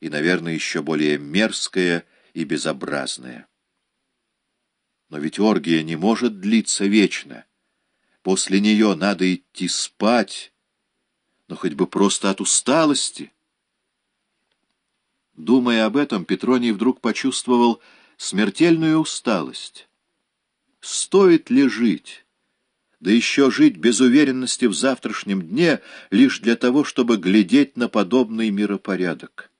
и, наверное, еще более мерзкое и безобразное. Но ведь оргия не может длиться вечно. После нее надо идти спать, но хоть бы просто от усталости. Думая об этом, Петроний вдруг почувствовал смертельную усталость. Стоит ли жить? Да еще жить без уверенности в завтрашнем дне лишь для того, чтобы глядеть на подобный миропорядок.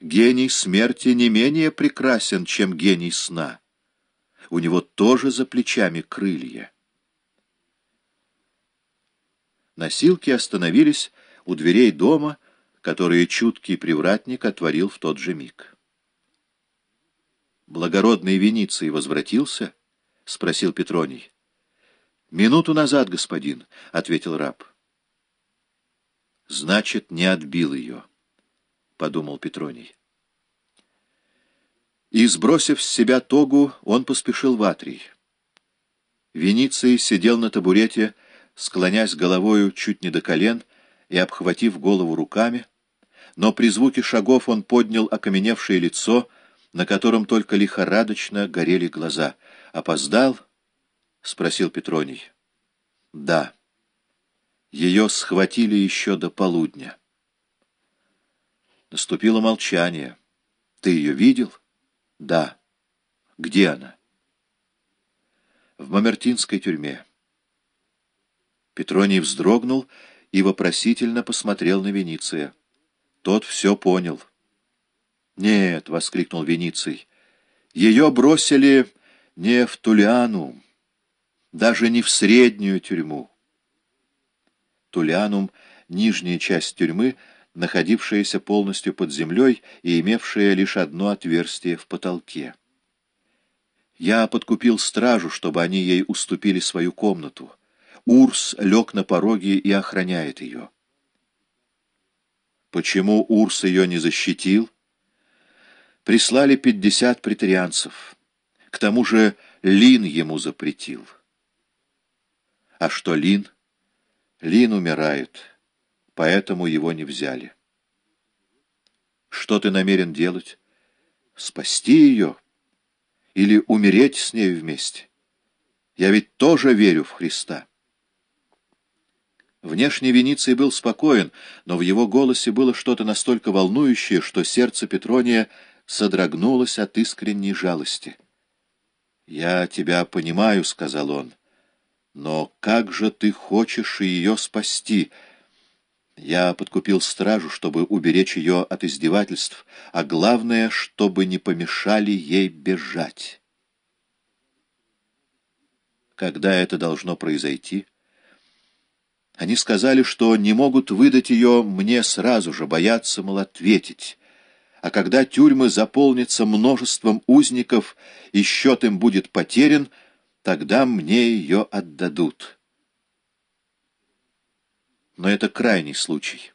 Гений смерти не менее прекрасен, чем гений сна. У него тоже за плечами крылья. Носилки остановились у дверей дома, которые чуткий привратник отворил в тот же миг. «Благородный Вениций возвратился?» — спросил Петроний. «Минуту назад, господин», — ответил раб. «Значит, не отбил ее», — подумал Петроний. И, сбросив с себя тогу, он поспешил в Атрий. Вениций сидел на табурете, склонясь головою чуть не до колен и обхватив голову руками, но при звуке шагов он поднял окаменевшее лицо, на котором только лихорадочно горели глаза. «Опоздал?» — спросил Петроний. «Да. Ее схватили еще до полудня». Наступило молчание. «Ты ее видел?» «Да». «Где она?» «В Мамертинской тюрьме». Петроний вздрогнул и вопросительно посмотрел на Вениция. Тот все понял. «Нет», — воскликнул Вениций, — «ее бросили не в Тулиану, даже не в среднюю тюрьму». Тулианум — нижняя часть тюрьмы, находившаяся полностью под землей и имевшая лишь одно отверстие в потолке. Я подкупил стражу, чтобы они ей уступили свою комнату. Урс лег на пороге и охраняет ее. Почему Урс ее не защитил? Прислали пятьдесят претарианцев. К тому же Лин ему запретил. А что Лин? Лин умирает, поэтому его не взяли. Что ты намерен делать? Спасти ее? Или умереть с ней вместе? Я ведь тоже верю в Христа. Внешне Вениций был спокоен, но в его голосе было что-то настолько волнующее, что сердце Петрония содрогнулось от искренней жалости. «Я тебя понимаю», — сказал он, — «но как же ты хочешь ее спасти?» Я подкупил стражу, чтобы уберечь ее от издевательств, а главное, чтобы не помешали ей бежать. Когда это должно произойти? Они сказали, что не могут выдать ее мне сразу же, боятся, мол, ответить. А когда тюрьмы заполнятся множеством узников и счет им будет потерян, тогда мне ее отдадут. Но это крайний случай.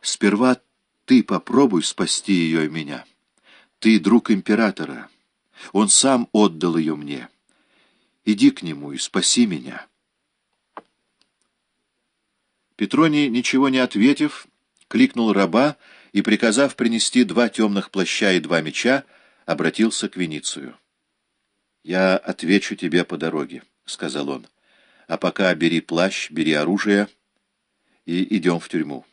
Сперва ты попробуй спасти ее и меня. Ты друг императора. Он сам отдал ее мне. Иди к нему и спаси меня». Петроний, ничего не ответив, кликнул раба и, приказав принести два темных плаща и два меча, обратился к Веницию. «Я отвечу тебе по дороге», — сказал он. «А пока бери плащ, бери оружие и идем в тюрьму.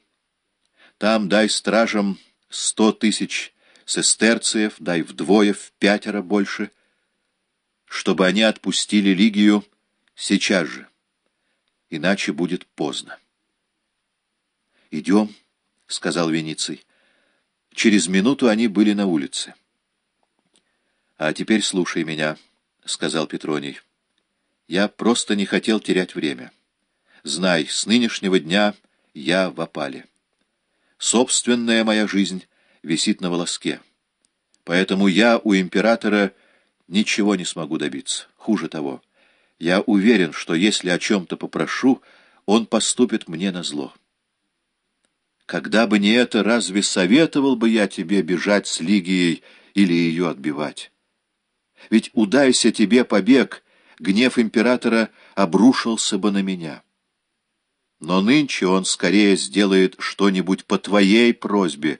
Там дай стражам сто тысяч сестерциев, дай вдвое, в пятеро больше, чтобы они отпустили Лигию сейчас же, иначе будет поздно». «Идем», — сказал Вениций. Через минуту они были на улице. «А теперь слушай меня», — сказал Петроний. «Я просто не хотел терять время. Знай, с нынешнего дня я в опале. Собственная моя жизнь висит на волоске. Поэтому я у императора ничего не смогу добиться. Хуже того, я уверен, что если о чем-то попрошу, он поступит мне на зло. Когда бы не это, разве советовал бы я тебе бежать с Лигией или ее отбивать? Ведь удайся тебе побег, гнев императора обрушился бы на меня». Но нынче он скорее сделает что-нибудь по твоей просьбе,